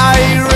To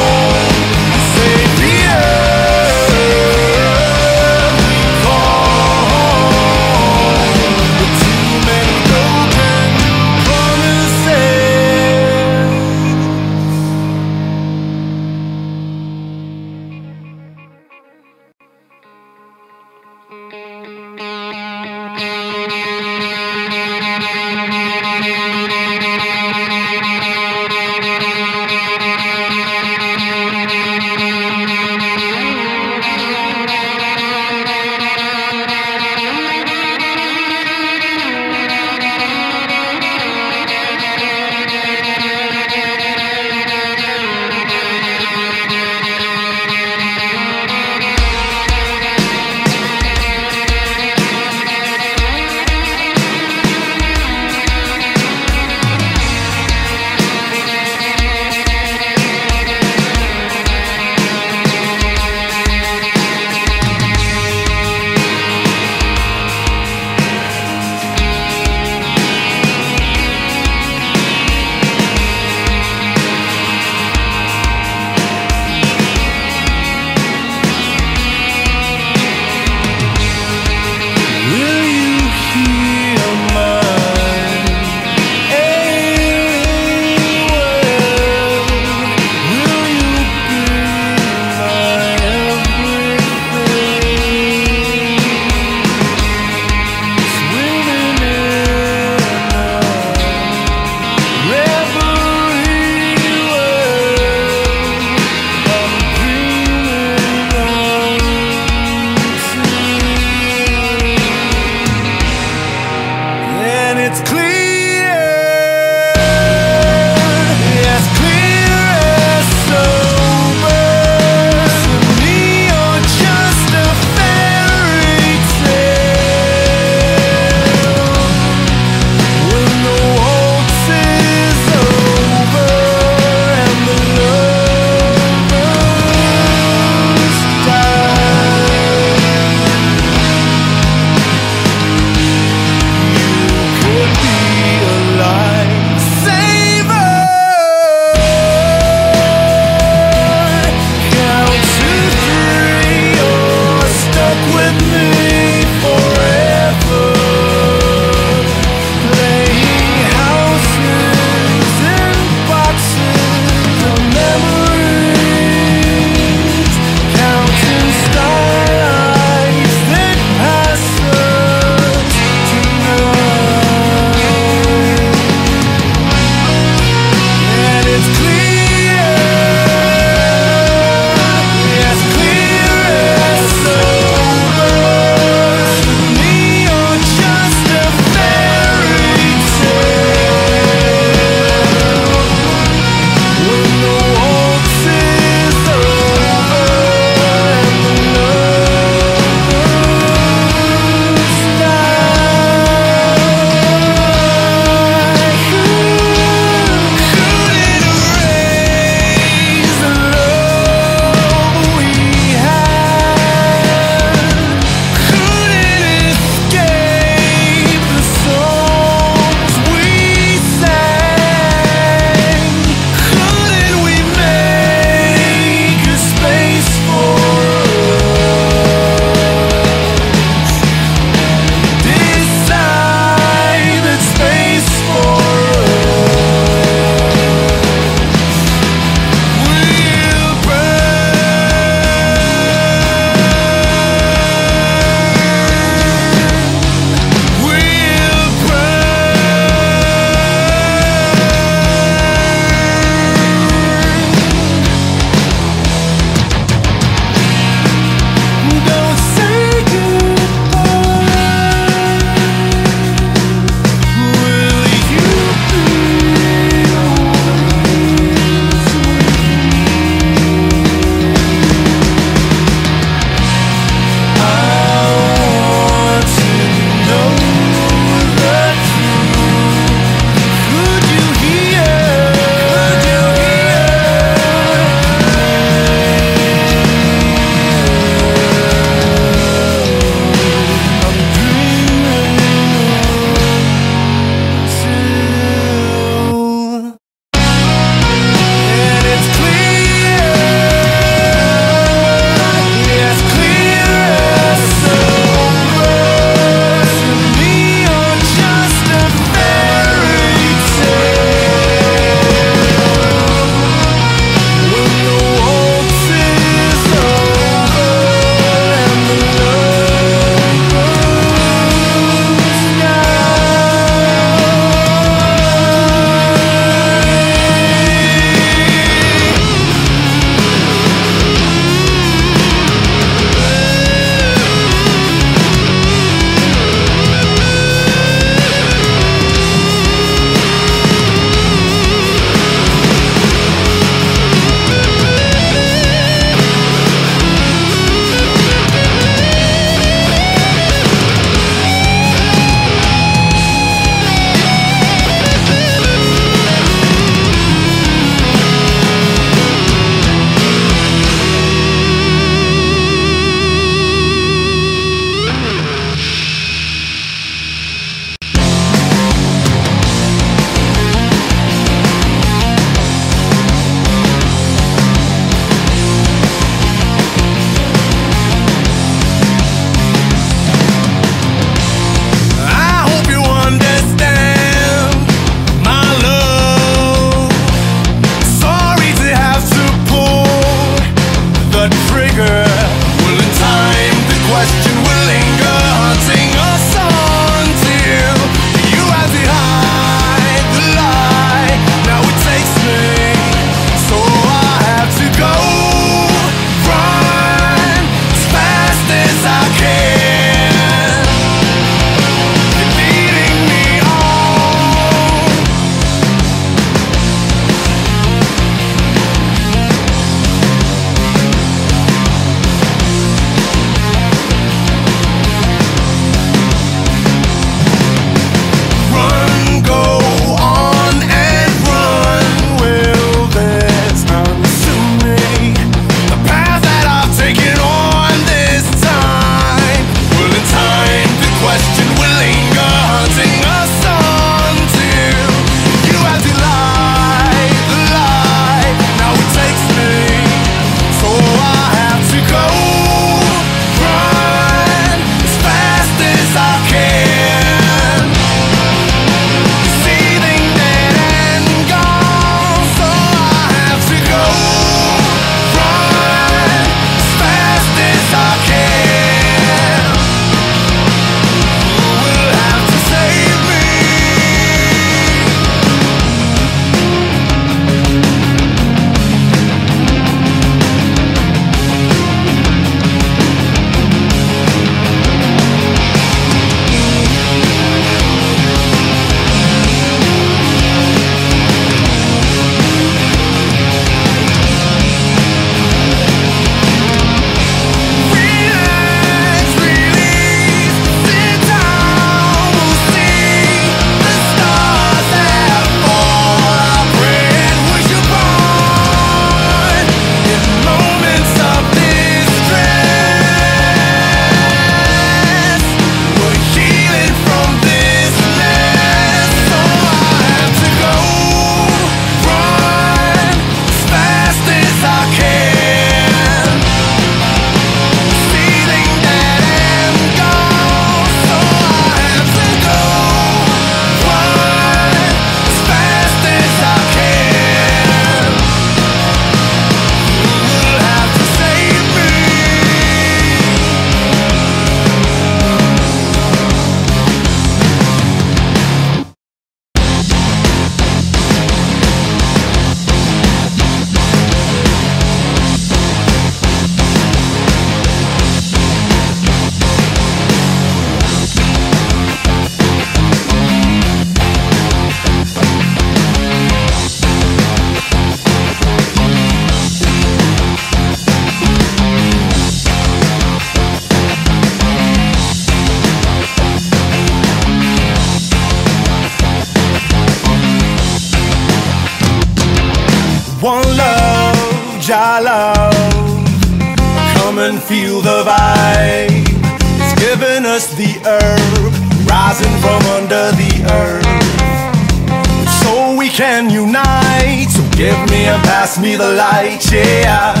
me the light, yeah.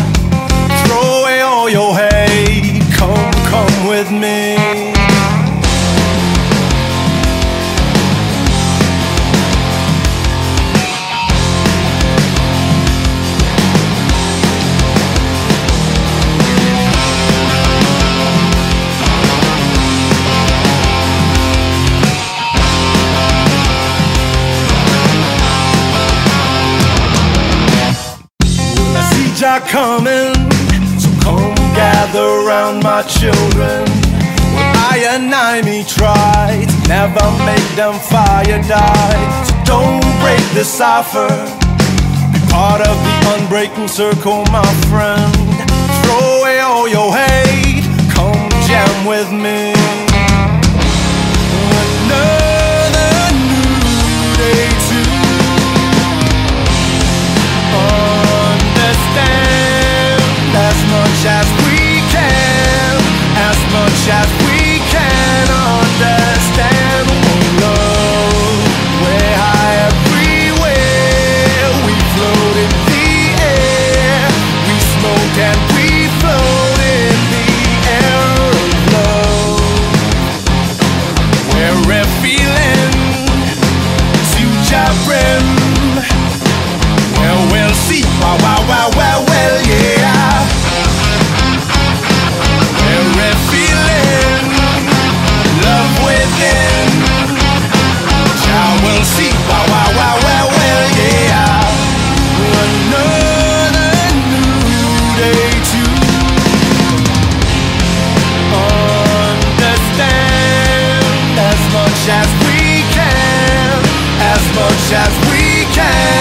around my children. when I and I me tried to never make them fire die. So don't break the cipher. Be part of the unbreaking circle, my friend. Throw away all your hate. Come jam with me. as much as we can, as much as we can understand. We'll know we're high everywhere. We float in the air. We smoke and we float in the air alone. We're a feeling to your. Well, we'll see. Wow, wow. So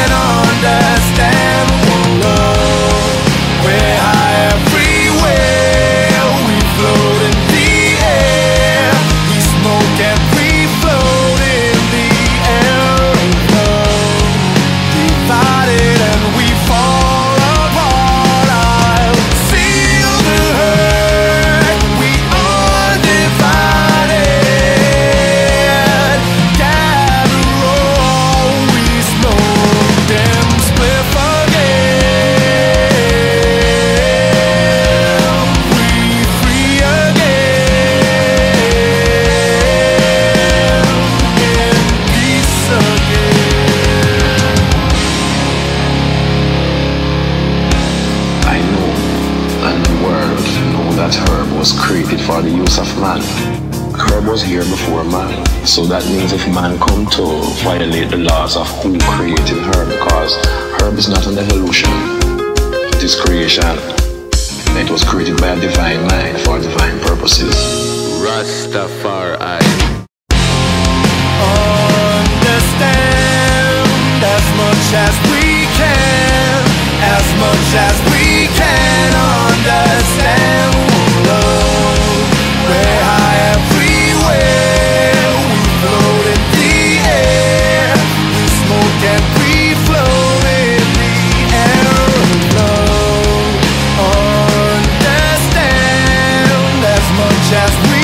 as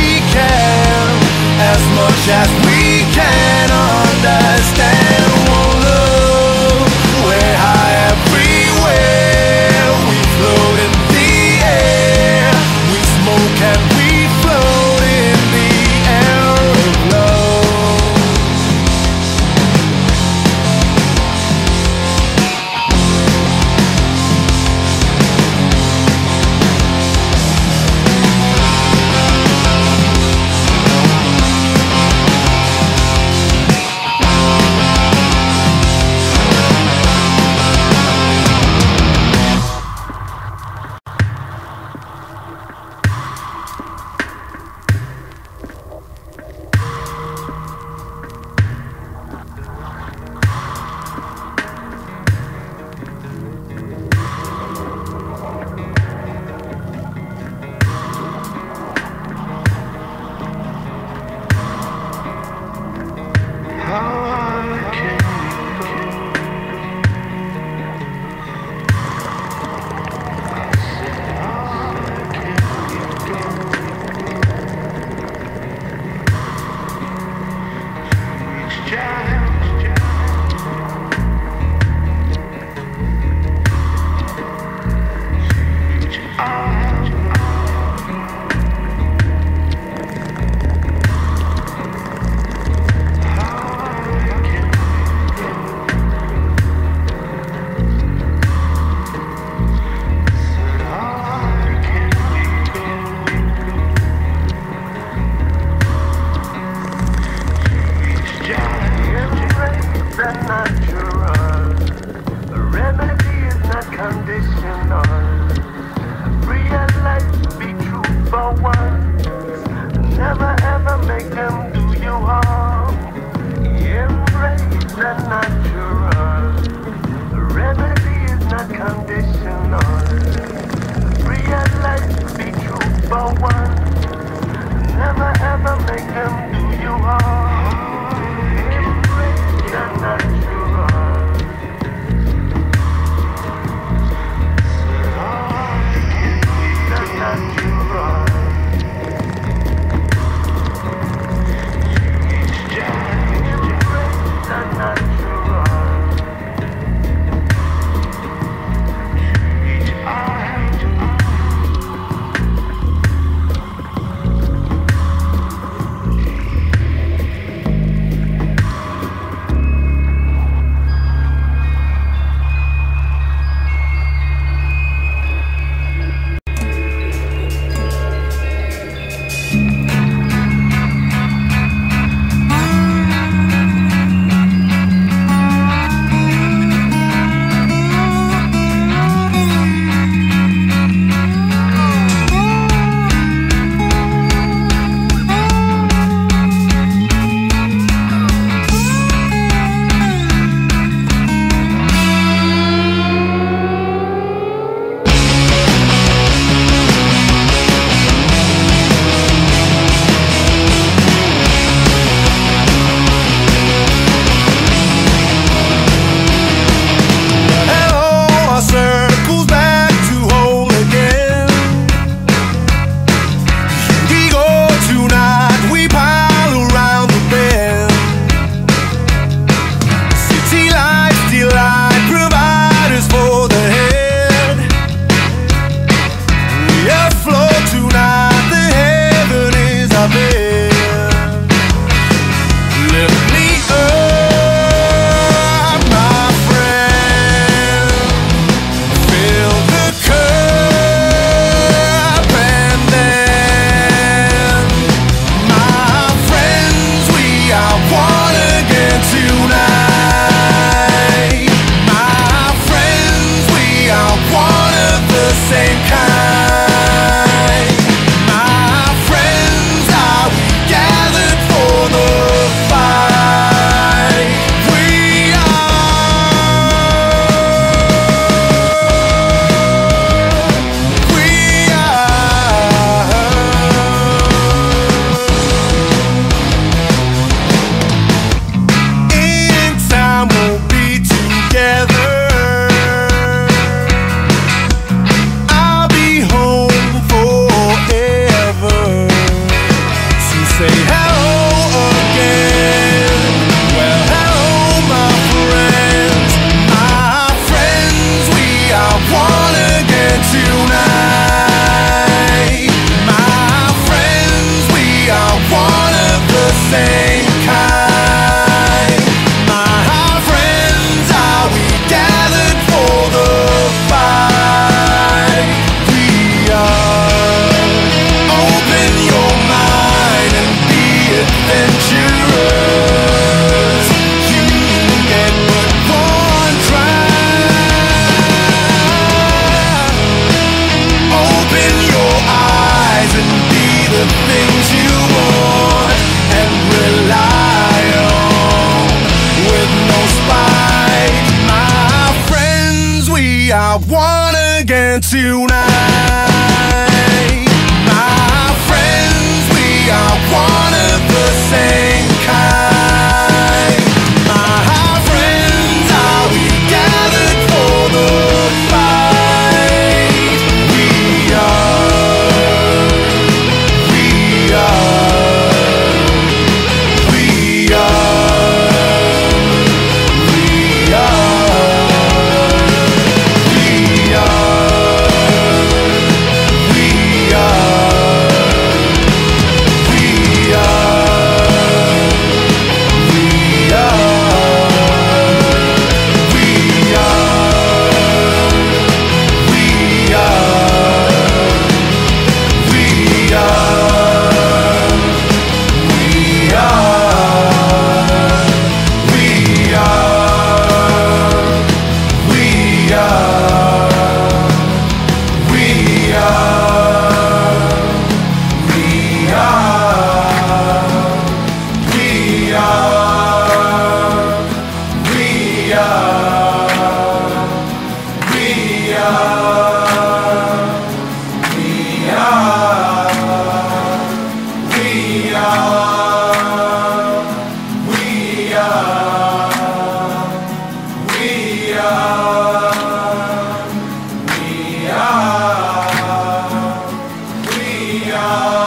When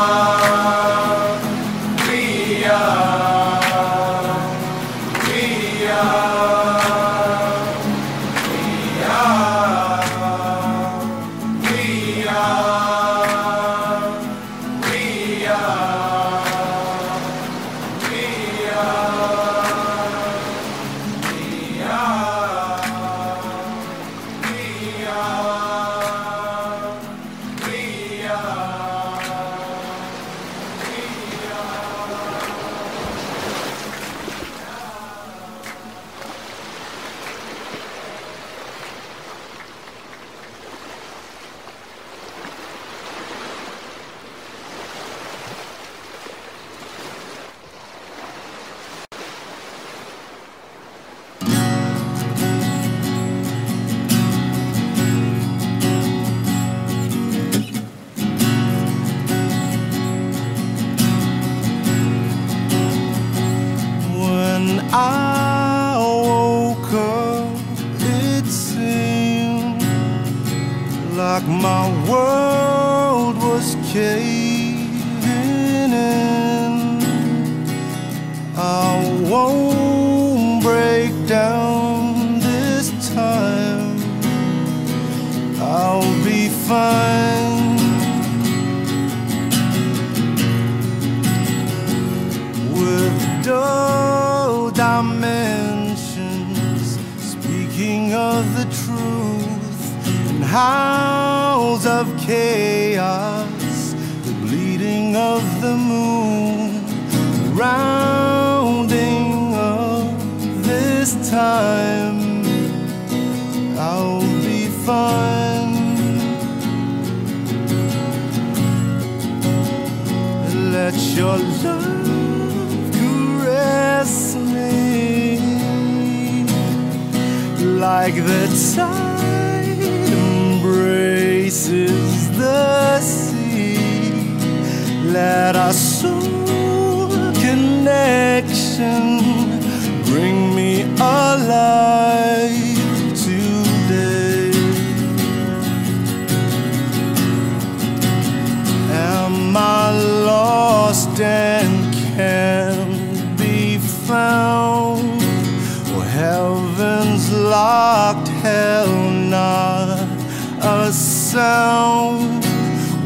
howls of chaos, the bleeding of the moon, rounding up this time. I'll be fine. Let your love caress me like the tide embraces the sea. Let our soul connection bring me alive today. Am I lost and can't be found? Or heaven's locked, hell not sound?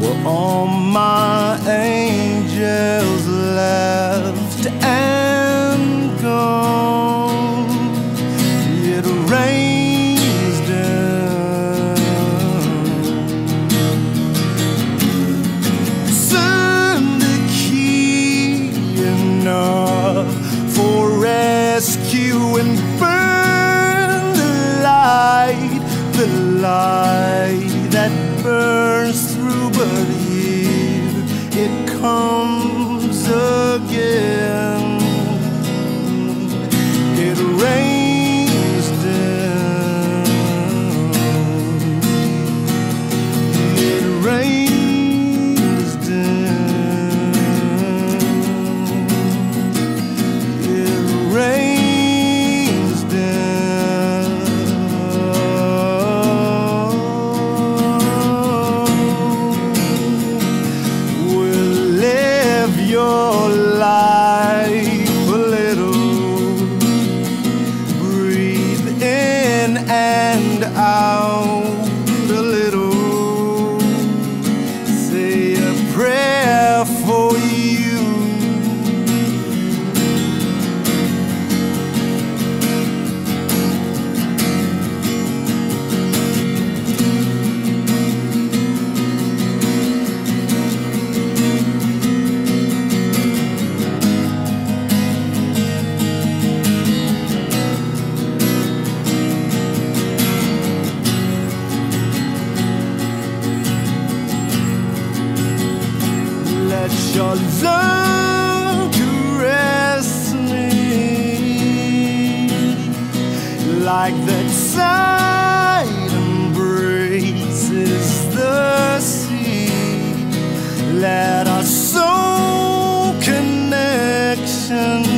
Were all my angels left and gone? It rains down. Turn the key enough for rescue and burn the light, the light let your love caress me like tide embraces the sea. Let our soul connection.